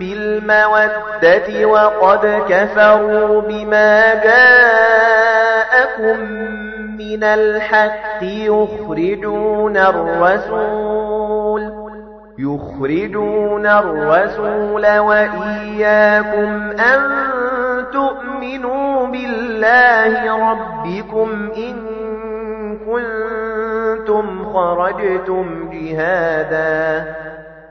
بِالْمَوَدَّةِ وَقَدْ كَفَرُوا بِمَا جَاءَكُم مِّنَ الْحَقِّ يُخْرِجُونَ الرَّسُولَ يُخْرِجُونَ الرَّسُولَ وَإِيَّاكُمْ أَن تُؤْمِنُوا بِاللَّهِ رَبِّكُمْ إِن كُنتُمْ خَرَجْتُمْ جِهَادًا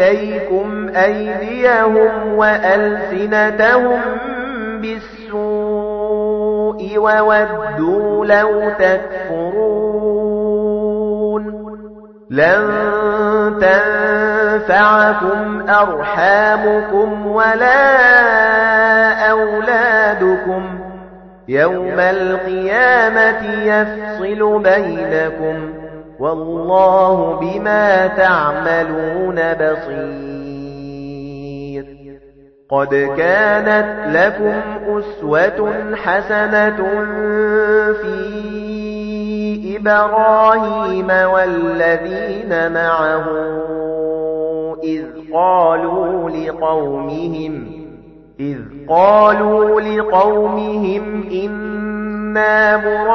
إِلَيْكُمْ أَيْدِيَهُمْ وَأَلْسِنَتَهُم بِالسُّوءِ وَوَدُّوا لَوْ تَكْفُرُونَ. لَن تَنفَعَكُمْ أَرْحَامُكُمْ وَلَا أَوْلَادُكُمْ. يَوْمَ الْقِيَامَةِ يَفْصِلُ بَيْنَكُمْ. وَاللَّهُ بِمَا تَعْمَلُونَ بَصِيرٌ. قَدْ كَانَتْ لَكُمْ أُسْوَةٌ حَسَنَةٌ فِي إِبْرَاهِيمَ وَالَّذِينَ مَعَهُ إِذْ قَالُوا لِقَوْمِهِمْ إِذْ قَالُوا لِقَوْمِهِمْ إِنَّا مِنكُمْ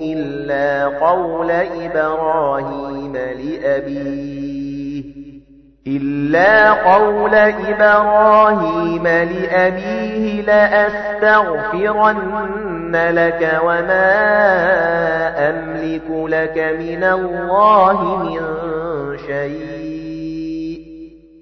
إِلَّا قَوْلَ إِبْرَاهِيمَ لِأَبِيهِ إِلَّا قَوْلَ إِبْرَاهِيمَ لِأَبِيهِ لَأَسْتَغْفِرَنَّ لَكَ وَمَا أَمْلِكُ لَكَ مِنَ اللَّهِ مِنْ شَيْءٍ.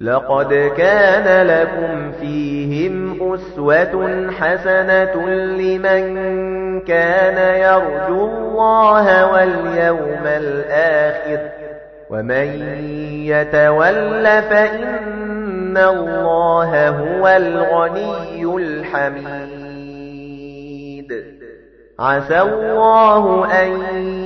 لَقَدْ كَانَ لَكُمْ فِيهِمْ أُسْوَةٌ حَسَنَةٌ لِّمَن كَانَ يَرْجُو اللَّهَ وَالْيَوْمَ الْآخِرَ وَمَن يَتَوَلَّ فَإِنَّ اللَّهَ هُوَ الْغَنِيُّ الْحَمِيدُ. عَسَى اللَّهُ أَن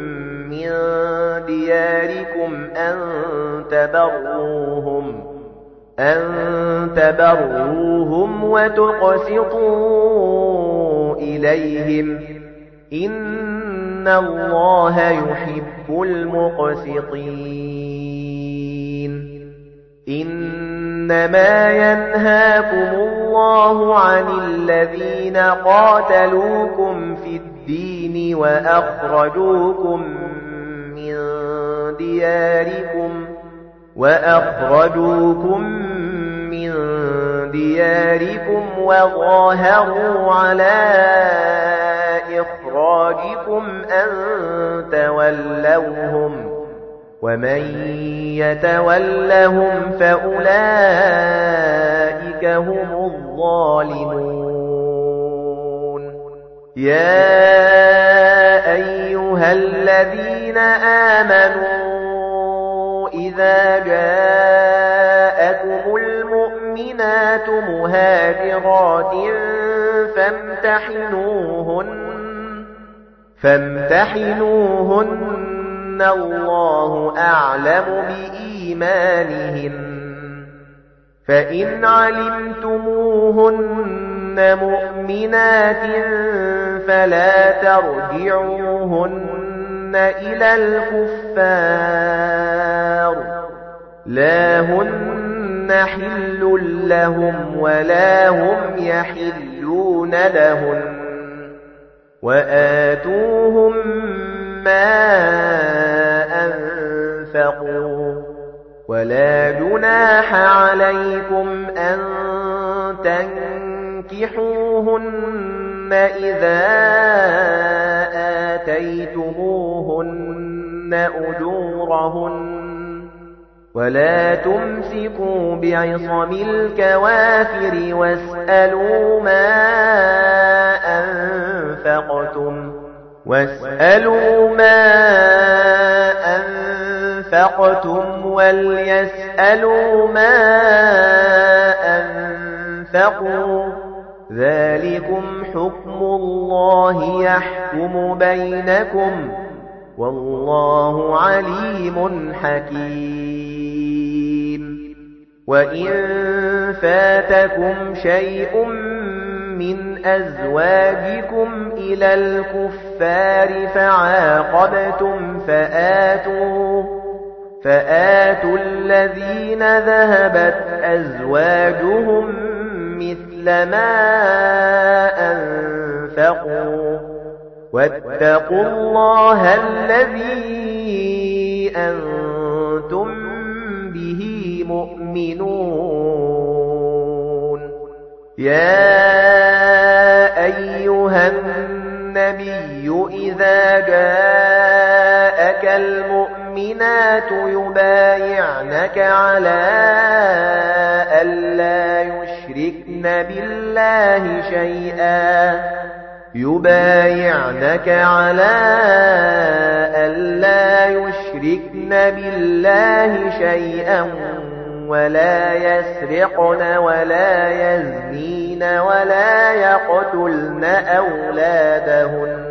تبروهم أن تبروهم وتقسطوا إليهم. إن الله يحب المقسطين. إنما ينهاكم الله عن الذين قاتلوكم في الدين وأخرجوكم من دياركم وأخرجوكم من دياركم وظاهروا على إخراجكم أن تولوهم ومن يتولهم فأولئك هم الظالمون. يا أيها الذين آمنوا إذا جاءكم المؤمنات مهاجرات فامتحنوهن فامتحنوهن الله أعلم بإيمانهن فإن علمتموهن مؤمنات فلا ترجعوهن إلى الكفار. لا هن حل لهم ولا هم يحلون لهن وآتوهم ما أنفقوا. ولا جناح عليكم أن تنكحوهن. إذا آتيتموهن أجورهن ولا تمسكوا بعصم الكوافر واسألوا ما أنفقتم واسألوا ما أنفقتم وليسألوا ما أنفقوا ذلكم حكم الله يحكم بينكم والله عليم حكيم وإن فاتكم شيء من أزواجكم إلى الكفار فعاقبتم فآتوا فآتوا الذين ذهبت أزواجهم مثل ما أنفقوا. واتقوا الله الذي أنتم به مؤمنون. يا أيها النبي إذا جاءك المؤمنات يبايعنك على ألا يشركن بالله شيئا يبايعنك على ألا يشركن بالله شيئا ولا يسرقن ولا يزنين ولا يقتلن أولادهن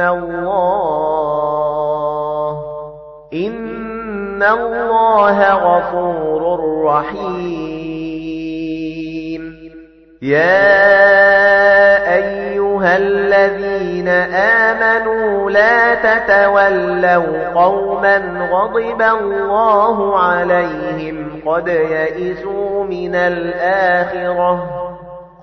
الله إن الله غفور رحيم يا أيها الذين آمنوا لا تتولوا قوما غضب الله عليهم قد يئسوا من الآخرة